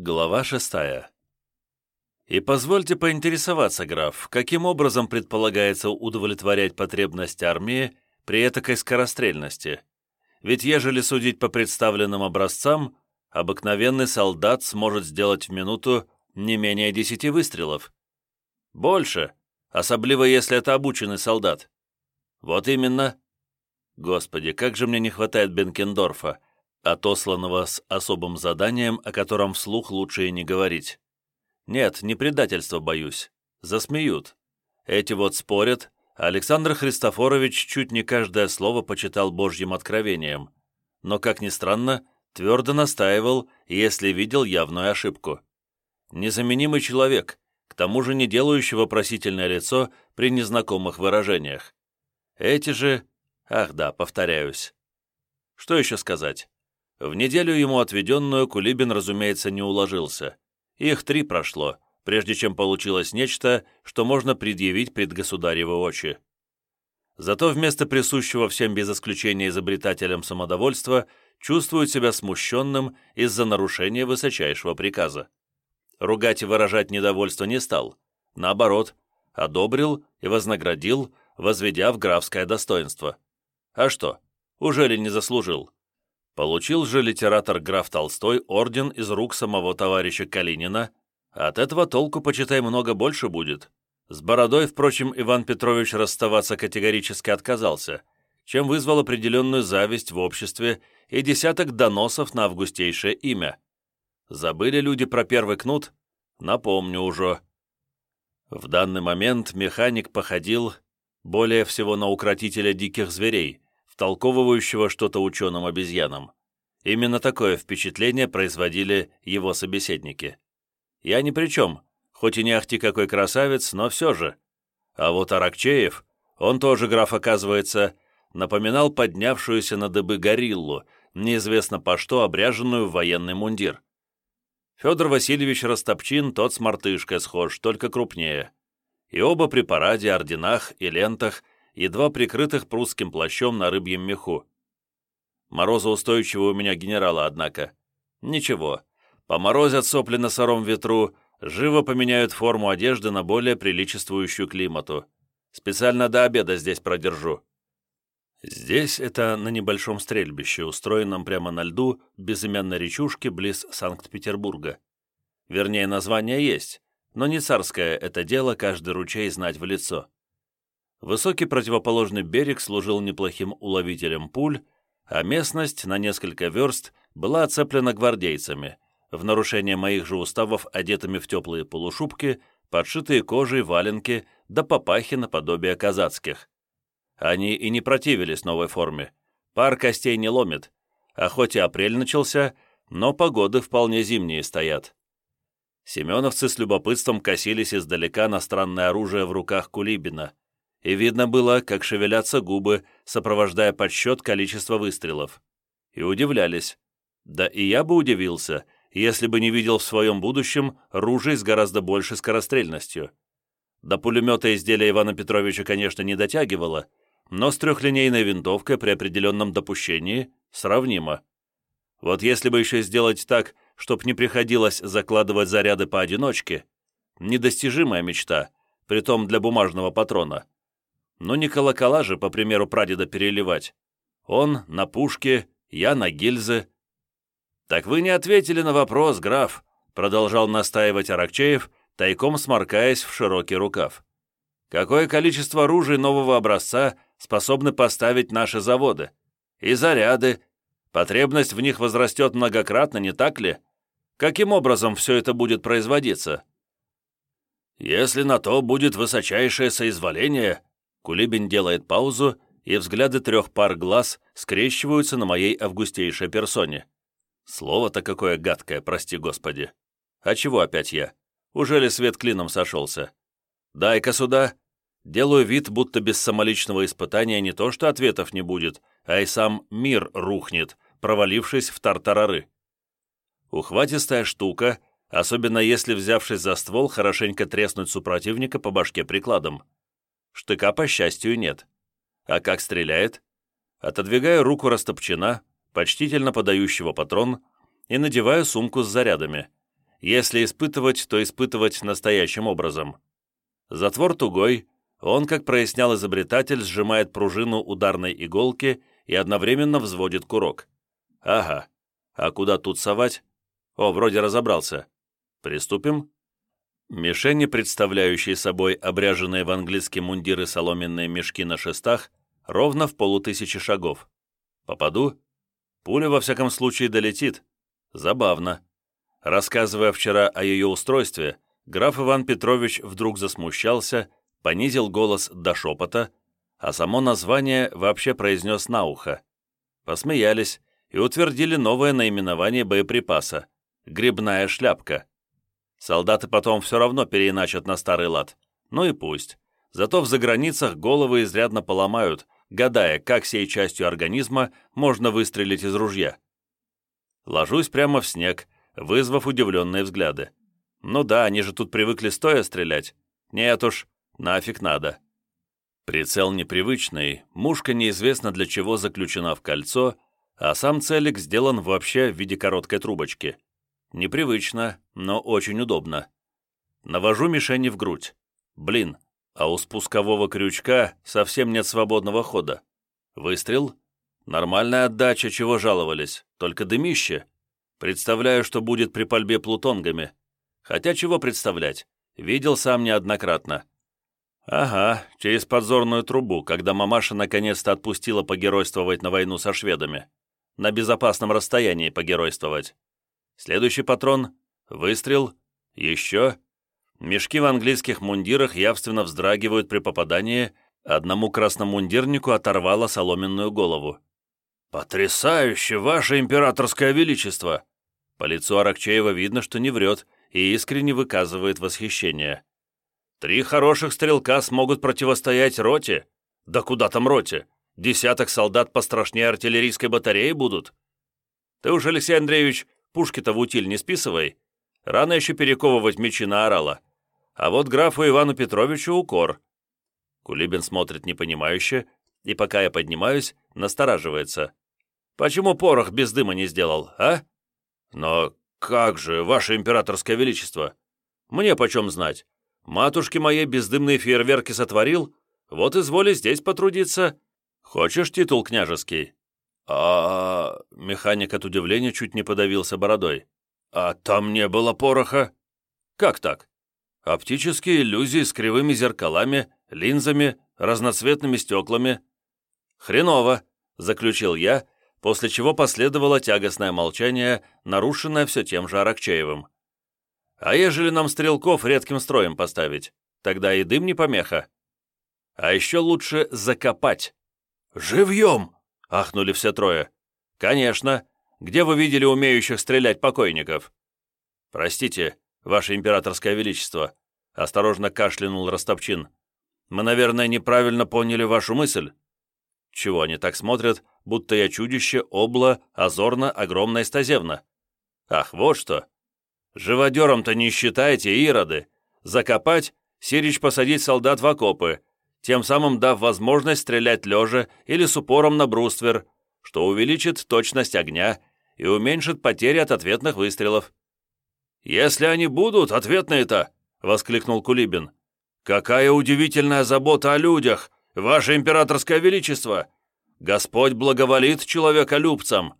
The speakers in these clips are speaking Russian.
Глава шестая. И позвольте поинтересоваться, граф, каким образом предполагается удовлетворять потребность армии при этакой скорострельности? Ведь ежели судить по представленным образцам, обыкновенный солдат сможет сделать в минуту не менее десяти выстрелов. Больше, особливо если это обученный солдат. Вот именно. Господи, как же мне не хватает Бенкендорфа, отосланного с особым заданием, о котором вслух лучше и не говорить. Нет, не предательство боюсь. Засмеют. Эти вот спорят. Александр Христофорович чуть не каждое слово почитал Божьим откровением. Но, как ни странно, твердо настаивал, если видел явную ошибку. Незаменимый человек, к тому же не делающий вопросительное лицо при незнакомых выражениях. Эти же... Ах да, повторяюсь. Что еще сказать? В неделю ему отведенную Кулибин, разумеется, не уложился. Их три прошло, прежде чем получилось нечто, что можно предъявить пред государевы очи. Зато вместо присущего всем без исключения изобретателям самодовольства чувствует себя смущенным из-за нарушения высочайшего приказа. Ругать и выражать недовольство не стал. Наоборот, одобрил и вознаградил, возведя в графское достоинство. А что, уже ли не заслужил? Получил же литератор граф Толстой орден из рук самого товарища Калинина. От этого толку, почитай, много больше будет. С бородой, впрочем, Иван Петрович расставаться категорически отказался, чем вызвал определенную зависть в обществе и десяток доносов на августейшее имя. Забыли люди про первый кнут? Напомню уже. В данный момент механик походил более всего на укротителя диких зверей, втолковывающего что-то ученым-обезьянам. Именно такое впечатление производили его собеседники. Я ни при чем, хоть и не ахти какой красавец, но все же. А вот Аракчеев, он тоже граф, оказывается, напоминал поднявшуюся на дыбы гориллу, неизвестно по что обряженную в военный мундир. Федор Васильевич Растопчин тот с мартышкой схож, только крупнее. И оба при параде, орденах и лентах едва прикрытых прусским плащом на рыбьем меху. Морозоустойчивый у меня генерала, однако. Ничего, поморозят сопли на сыром ветру, живо поменяют форму одежды на более приличествующую климату. Специально до обеда здесь продержу. Здесь это на небольшом стрельбище, устроенном прямо на льду безымянной речушки близ Санкт-Петербурга. Вернее, название есть, но не царское это дело каждый ручей знать в лицо. Высокий противоположный берег служил неплохим уловителем пуль, а местность на несколько верст была оцеплена гвардейцами, в нарушение моих же уставов одетыми в теплые полушубки, подшитые кожей валенки да папахи наподобие казацких. Они и не противились новой форме. Пар костей не ломит, а хоть и апрель начался, но погоды вполне зимние стоят. Семеновцы с любопытством косились издалека на странное оружие в руках Кулибина — и видно было, как шевелятся губы, сопровождая подсчет количества выстрелов. И удивлялись. Да и я бы удивился, если бы не видел в своем будущем ружей с гораздо большей скорострельностью. До пулемета изделия Ивана Петровича, конечно, не дотягивало, но с трехлинейной винтовкой при определенном допущении сравнимо. Вот если бы еще сделать так, чтоб не приходилось закладывать заряды поодиночке, недостижимая мечта, притом для бумажного патрона — но не колокола же, по примеру прадеда, переливать. Он на пушке, я на гильзы. «Так вы не ответили на вопрос, граф», продолжал настаивать Аракчеев, тайком сморкаясь в широкий рукав. «Какое количество оружия нового образца способны поставить наши заводы? И заряды. Потребность в них возрастет многократно, не так ли? Каким образом все это будет производиться?» «Если на то будет высочайшее соизволение, Кулибин делает паузу, и взгляды трех пар глаз скрещиваются на моей августейшей персоне. Слово-то какое гадкое, прости господи. А чего опять я? Уже ли свет клином сошелся? Дай-ка сюда. Делаю вид, будто без самоличного испытания не то что ответов не будет, а и сам мир рухнет, провалившись в тартарары. Ухватистая штука, особенно если, взявшись за ствол, хорошенько треснуть супротивника по башке прикладом. Штыка, по счастью, нет. А как стреляет? Отодвигаю руку растопчена, почтительно подающего патрон, и надеваю сумку с зарядами. Если испытывать, то испытывать настоящим образом. Затвор тугой, он, как прояснял изобретатель, сжимает пружину ударной иголки и одновременно взводит курок. Ага, а куда тут совать? О, вроде разобрался. Приступим? Мишени, представляющие собой обряженные в английские мундиры соломенные мешки на шестах, ровно в полутысячи шагов. Попаду? Пуля, во всяком случае, долетит. Забавно. Рассказывая вчера о ее устройстве, граф Иван Петрович вдруг засмущался, понизил голос до шепота, а само название вообще произнес на ухо. Посмеялись и утвердили новое наименование боеприпаса — «Грибная шляпка». Солдаты потом все равно переиначат на старый лад. Ну и пусть. Зато в заграницах головы изрядно поломают, гадая, как сей частью организма можно выстрелить из ружья. Ложусь прямо в снег, вызвав удивленные взгляды. Ну да, они же тут привыкли стоя стрелять. Нет уж, нафиг надо. Прицел непривычный, мушка неизвестно для чего заключена в кольцо, а сам целик сделан вообще в виде короткой трубочки. Непривычно, но очень удобно. Навожу мишени в грудь. Блин, а у спускового крючка совсем нет свободного хода. Выстрел. Нормальная отдача, чего жаловались, только дымище. Представляю, что будет при пальбе плутонгами. Хотя чего представлять, видел сам неоднократно. Ага, через подзорную трубу, когда мамаша наконец-то отпустила погеройствовать на войну со шведами. На безопасном расстоянии погеройствовать. Следующий патрон, выстрел, еще. Мешки в английских мундирах явственно вздрагивают при попадании, одному красномундирнику оторвало соломенную голову. «Потрясающе, ваше императорское величество!» По лицу Аракчеева видно, что не врет и искренне выказывает восхищение. «Три хороших стрелка смогут противостоять роте? Да куда там роте? Десяток солдат пострашнее артиллерийской батареи будут? Ты уж, Алексей Андреевич, Пушки-то в утиль не списывай. Рано еще перековывать мечи на орала. А вот графу Ивану Петровичу укор». Кулибин смотрит непонимающе, и пока я поднимаюсь, настораживается. «Почему порох без дыма не сделал, а?» «Но как же, ваше императорское величество? Мне почем знать? Матушке моей бездымные фейерверки сотворил, вот изволи здесь потрудиться. Хочешь титул княжеский? «А...» — механик от удивления чуть не подавился бородой. «А там не было пороха?» «Как так?» «Оптические иллюзии с кривыми зеркалами, линзами, разноцветными стеклами». «Хреново», — заключил я, после чего последовало тягостное молчание, нарушенное все тем же Аракчеевым. «А ежели нам стрелков редким строем поставить, тогда и дым не помеха. А еще лучше закопать». «Живьем!» — ахнули все трое. «Конечно. Где вы видели умеющих стрелять покойников?» «Простите, ваше императорское величество», — осторожно кашлянул Ростопчин. «Мы, наверное, неправильно поняли вашу мысль». «Чего они так смотрят, будто я чудище, обла, озорно, огромно стазевно?» «Ах, вот что! Живодером-то не считайте, ироды! Закопать, сирич посадить солдат в окопы, тем самым дав возможность стрелять лежа или с упором на бруствер, что увеличит точность огня и уменьшит потери от ответных выстрелов. «Если они будут, ответные-то!» — воскликнул Кулибин. «Какая удивительная забота о людях, ваше императорское величество! Господь благоволит человеколюбцам!»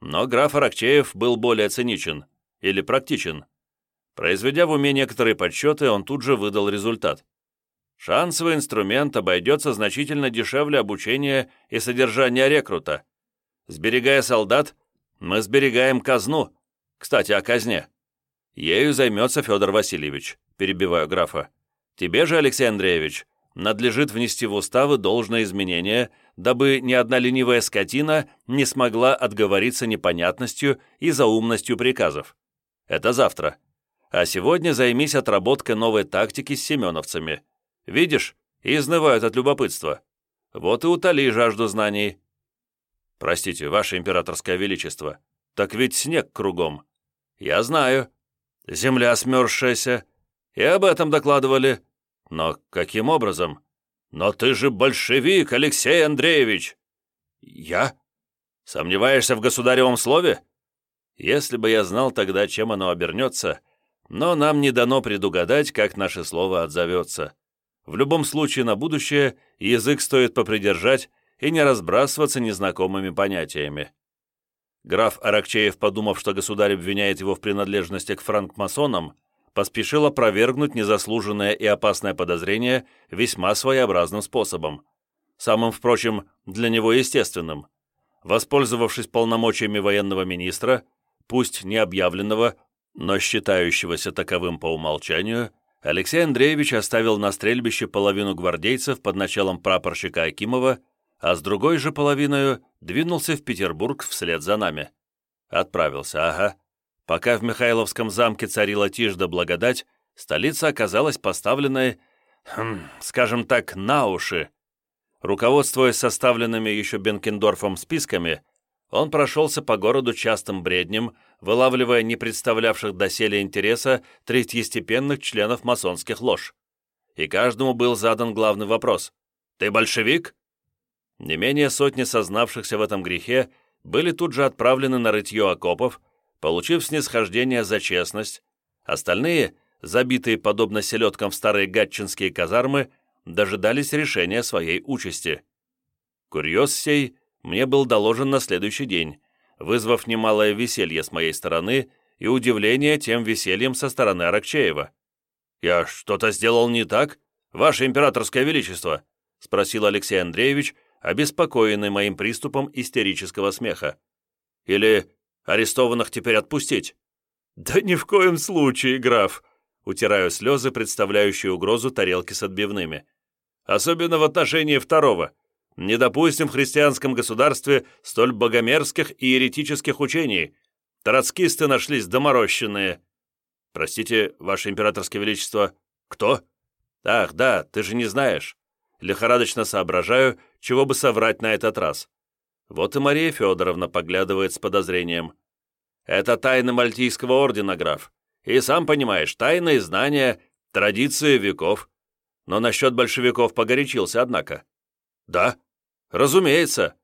Но граф Аракчеев был более циничен или практичен. Произведя в уме некоторые подсчеты, он тут же выдал результат. Шансовый инструмент обойдется значительно дешевле обучения и содержания рекрута. Сберегая солдат, мы сберегаем казну. Кстати, о казне. Ею займется Федор Васильевич, перебиваю графа. Тебе же, Алексей Андреевич, надлежит внести в уставы должное изменение, дабы ни одна ленивая скотина не смогла отговориться непонятностью и заумностью приказов. Это завтра. А сегодня займись отработкой новой тактики с семеновцами – Видишь, изнывают от любопытства. Вот и утоли жажду знаний. Простите, ваше императорское величество, так ведь снег кругом. Я знаю. Земля смерзшаяся. И об этом докладывали. Но каким образом? Но ты же большевик, Алексей Андреевич. Я? Сомневаешься в государевом слове? Если бы я знал тогда, чем оно обернется, но нам не дано предугадать, как наше слово отзовется. В любом случае на будущее язык стоит попридержать и не разбрасываться незнакомыми понятиями. Граф Аракчеев, подумав, что государь обвиняет его в принадлежности к франкмасонам, поспешил опровергнуть незаслуженное и опасное подозрение весьма своеобразным способом. Самым, впрочем, для него естественным. Воспользовавшись полномочиями военного министра, пусть не объявленного, но считающегося таковым по умолчанию, Алексей Андреевич оставил на стрельбище половину гвардейцев под началом прапорщика Акимова, а с другой же половиной двинулся в Петербург вслед за нами. Отправился, ага. Пока в Михайловском замке царила тишь да благодать, столица оказалась поставленной, хм, скажем так, на уши. Руководствуясь составленными еще Бенкендорфом списками, он прошелся по городу частым бреднем, вылавливая не представлявших доселе интереса третьестепенных членов масонских лож. И каждому был задан главный вопрос «Ты большевик?» Не менее сотни сознавшихся в этом грехе были тут же отправлены на рытье окопов, получив снисхождение за честность, остальные, забитые подобно селедкам в старые гатчинские казармы, дожидались решения своей участи. Курьез сей мне был доложен на следующий день, вызвав немалое веселье с моей стороны и удивление тем весельем со стороны Аракчеева. «Я что-то сделал не так, Ваше Императорское Величество?» — спросил Алексей Андреевич, обеспокоенный моим приступом истерического смеха. «Или арестованных теперь отпустить?» «Да ни в коем случае, граф!» Утираю слезы, представляющие угрозу тарелки с отбивными. «Особенно в отношении второго. Не допустим в христианском государстве столь богомерзких и еретических учений. Троцкисты нашлись доморощенные. Простите, ваше императорское величество, кто? Ах, да, ты же не знаешь. Лихорадочно соображаю, чего бы соврать на этот раз. Вот и Мария Федоровна поглядывает с подозрением. Это тайны Мальтийского ордена, граф. И сам понимаешь, тайные знания, традиции веков. Но насчет большевиков погорячился, однако. Да, Разумеется.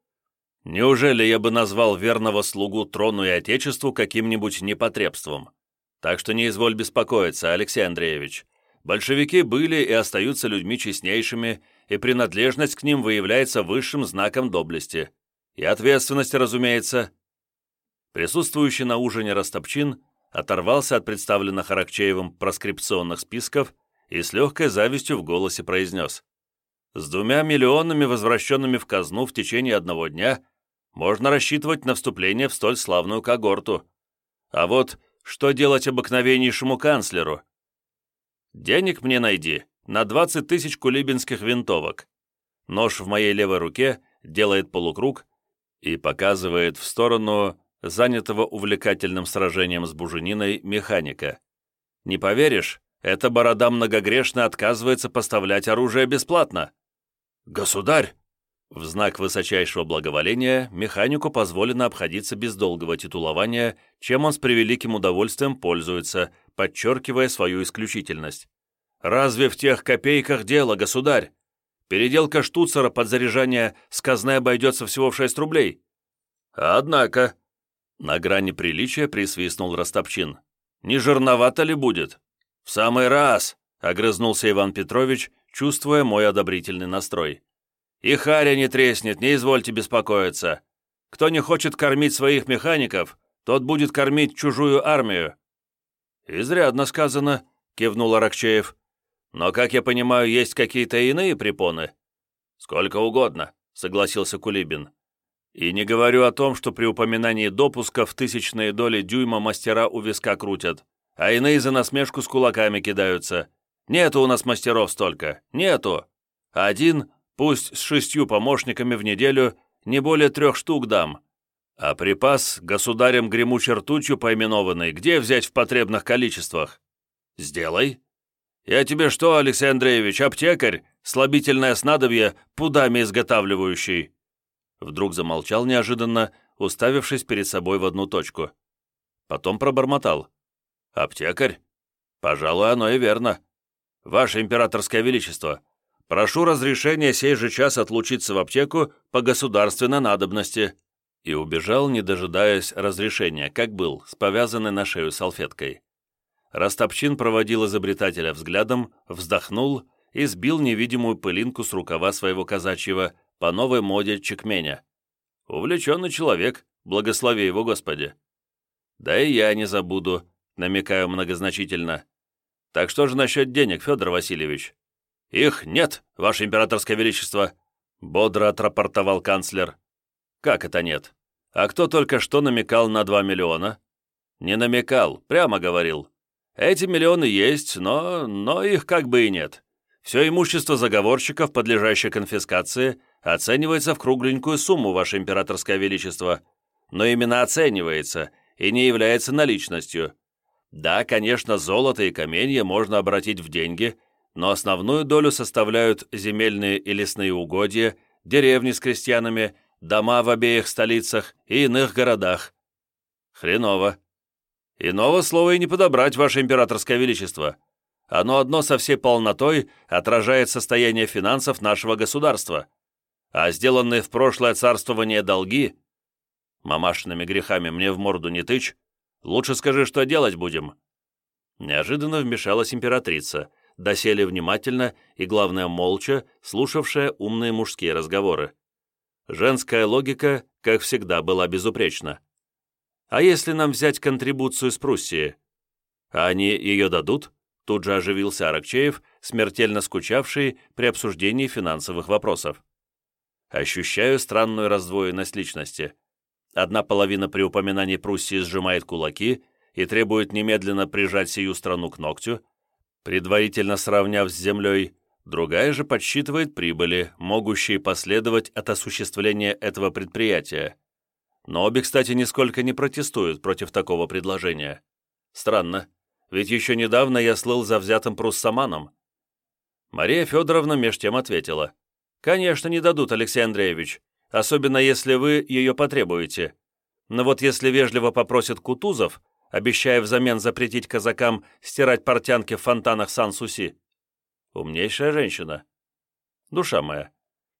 Неужели я бы назвал верного слугу трону и отечеству каким-нибудь непотребством? Так что не изволь беспокоиться, Алексей Андреевич. Большевики были и остаются людьми честнейшими, и принадлежность к ним выявляется высшим знаком доблести. И ответственности, разумеется. Присутствующий на ужине Растопчин оторвался от представленных Аракчеевым проскрипционных списков и с легкой завистью в голосе произнес. С двумя миллионами, возвращенными в казну в течение одного дня, можно рассчитывать на вступление в столь славную когорту. А вот что делать обыкновеннейшему канцлеру? Денег мне найди на 20 тысяч кулибинских винтовок. Нож в моей левой руке делает полукруг и показывает в сторону занятого увлекательным сражением с бужениной механика. Не поверишь, эта борода многогрешно отказывается поставлять оружие бесплатно. «Государь!» В знак высочайшего благоволения механику позволено обходиться без долгого титулования, чем он с превеликим удовольствием пользуется, подчеркивая свою исключительность. «Разве в тех копейках дело, государь? Переделка штуцера под заряжание с казны обойдется всего в шесть рублей». «Однако...» На грани приличия присвистнул Растопчин. «Не жирновато ли будет?» «В самый раз!» — огрызнулся Иван Петрович, чувствуя мой одобрительный настрой. «И харя не треснет, не извольте беспокоиться. Кто не хочет кормить своих механиков, тот будет кормить чужую армию». «Изрядно сказано», — кивнул Аракчеев. «Но, как я понимаю, есть какие-то иные препоны?» «Сколько угодно», — согласился Кулибин. «И не говорю о том, что при упоминании допуска в тысячные доли дюйма мастера у виска крутят, а иные за насмешку с кулаками кидаются. Нету у нас мастеров столько, нету. Один, пусть с шестью помощниками в неделю, не более трех штук дам. А припас государем гремучей ртутью поименованный, где взять в потребных количествах? Сделай. Я тебе что, Алексей Андреевич, аптекарь, слабительное снадобье, пудами изготавливающий?» Вдруг замолчал неожиданно, уставившись перед собой в одну точку. Потом пробормотал. «Аптекарь? Пожалуй, оно и верно. «Ваше императорское величество, прошу разрешения сей же час отлучиться в аптеку по государственной надобности». и убежал, не дожидаясь разрешения, как был, с повязанной на шею салфеткой. Растопчин проводил изобретателя взглядом, вздохнул и сбил невидимую пылинку с рукава своего казачьего по новой моде чекменя. Увлеченный человек, благослови его Господи. Да и я не забуду, намекаю многозначительно. Так что же насчет денег, Федор Васильевич? Их нет, Ваше Императорское Величество, бодро отрапортовал канцлер. Как это нет? А кто только что намекал на 2 миллиона? Не намекал, прямо говорил. Эти миллионы есть, но... но их как бы и нет. Все имущество заговорщиков, подлежащее конфискации, оценивается в кругленькую сумму, Ваше Императорское Величество. Но именно оценивается и не является наличностью. Да, конечно, золото и каменья можно обратить в деньги, но основную долю составляют земельные и лесные угодья, деревни с крестьянами, дома в обеих столицах и иных городах. Хреново. Иного слова и не подобрать, Ваше Императорское Величество. Оно одно со всей полнотой отражает состояние финансов нашего государства. А сделанные в прошлое царствование долги... Мамашиными грехами мне в морду не тычь. Лучше скажи, что делать будем. Неожиданно вмешалась императрица, доселе внимательно и, главное, молча, слушавшая умные мужские разговоры. Женская логика, как всегда, была безупречна. А если нам взять контрибуцию с Пруссии? А они ее дадут? Тут же оживился Аракчеев, смертельно скучавший при обсуждении финансовых вопросов. Ощущаю странную раздвоенность личности. Одна половина при упоминании Пруссии сжимает кулаки и требует немедленно прижать сию страну к ногтю, предварительно сравняв с землей, Другая же подсчитывает прибыли, могущие последовать от осуществления этого предприятия. Но обе, кстати, нисколько не протестуют против такого предложения. Странно, ведь еще недавно я слыл за взятым пруссаманом. Мария Федоровна меж тем ответила. «Конечно, не дадут, Алексей Андреевич, особенно если вы ее потребуете. Но вот если вежливо попросит Кутузов, обещая взамен запретить казакам стирать портянки в фонтанах Сан-Суси, Умнейшая женщина. Душа моя,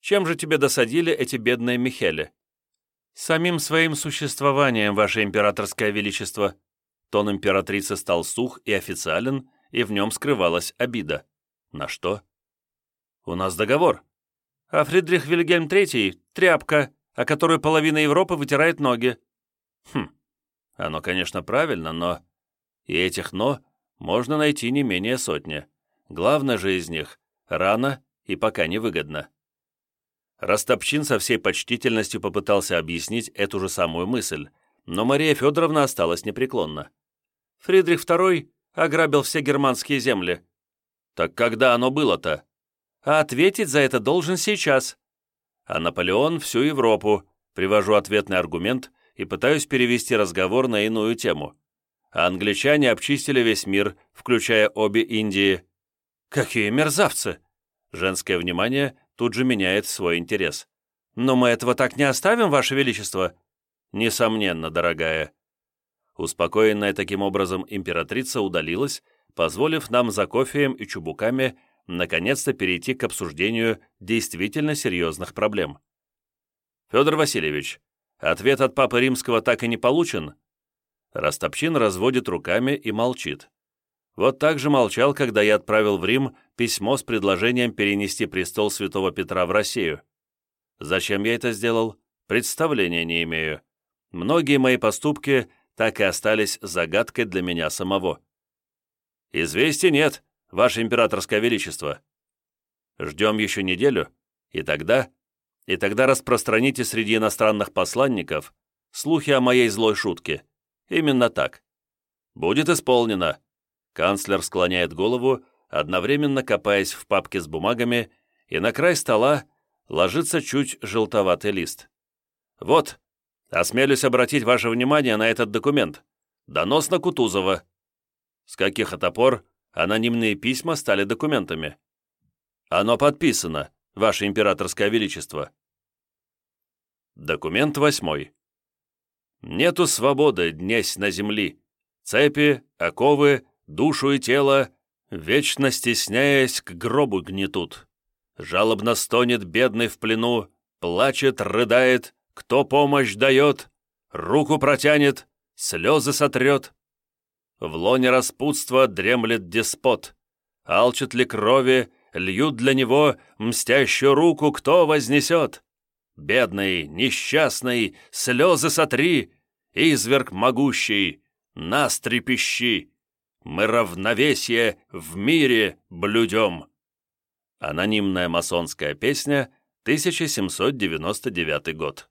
чем же тебе досадили эти бедные Михели? Самим своим существованием, ваше императорское величество. Тон императрицы стал сух и официален, и в нем скрывалась обида. На что? У нас договор. А Фридрих Вильгельм III — тряпка, о которой половина Европы вытирает ноги. Хм, оно, конечно, правильно, но... И этих «но» можно найти не менее сотни. Главное же из них – рано и пока невыгодно. Растопчин со всей почтительностью попытался объяснить эту же самую мысль, но Мария Федоровна осталась непреклонна. Фридрих II ограбил все германские земли. Так когда оно было-то? А ответить за это должен сейчас. А Наполеон всю Европу. Привожу ответный аргумент и пытаюсь перевести разговор на иную тему. А англичане обчистили весь мир, включая обе Индии. «Какие мерзавцы!» Женское внимание тут же меняет свой интерес. «Но мы этого так не оставим, Ваше Величество?» «Несомненно, дорогая». Успокоенная таким образом императрица удалилась, позволив нам за кофеем и чубуками наконец-то перейти к обсуждению действительно серьезных проблем. «Федор Васильевич, ответ от Папы Римского так и не получен?» Растопчин разводит руками и молчит. Вот так же молчал, когда я отправил в Рим письмо с предложением перенести престол святого Петра в Россию. Зачем я это сделал? Представления не имею. Многие мои поступки так и остались загадкой для меня самого. Известий нет, Ваше Императорское Величество. Ждем еще неделю, и тогда... И тогда распространите среди иностранных посланников слухи о моей злой шутке. Именно так. Будет исполнено. Канцлер склоняет голову, одновременно копаясь в папке с бумагами, и на край стола ложится чуть желтоватый лист. «Вот, осмелюсь обратить ваше внимание на этот документ. Донос на Кутузова». С каких это пор анонимные письма стали документами? Оно подписано, ваше императорское величество. Документ восьмой. Нету свободы днесь на земли. Цепи, оковы, душу и тело, вечно стесняясь, к гробу гнетут. Жалобно стонет бедный в плену, плачет, рыдает, кто помощь дает, руку протянет, слезы сотрет. В лоне распутства дремлет деспот. Алчат ли крови, льют для него мстящую руку, кто вознесет? Бедный, несчастный, слезы сотри, изверг могущий, нас трепещи. Мы равновесие в мире блюдем. Анонимная масонская песня, 1799 год.